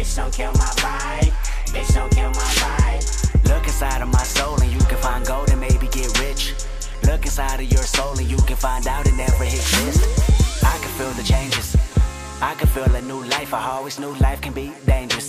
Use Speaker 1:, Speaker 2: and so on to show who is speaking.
Speaker 1: Bitch, don't kill my vibe. Bitch, don't kill my vibe.
Speaker 2: Look inside of my soul and you can find gold and maybe get rich. Look inside of your soul and you can find out it never exists. I can feel the changes. I can feel a new life. I always knew life can be dangerous.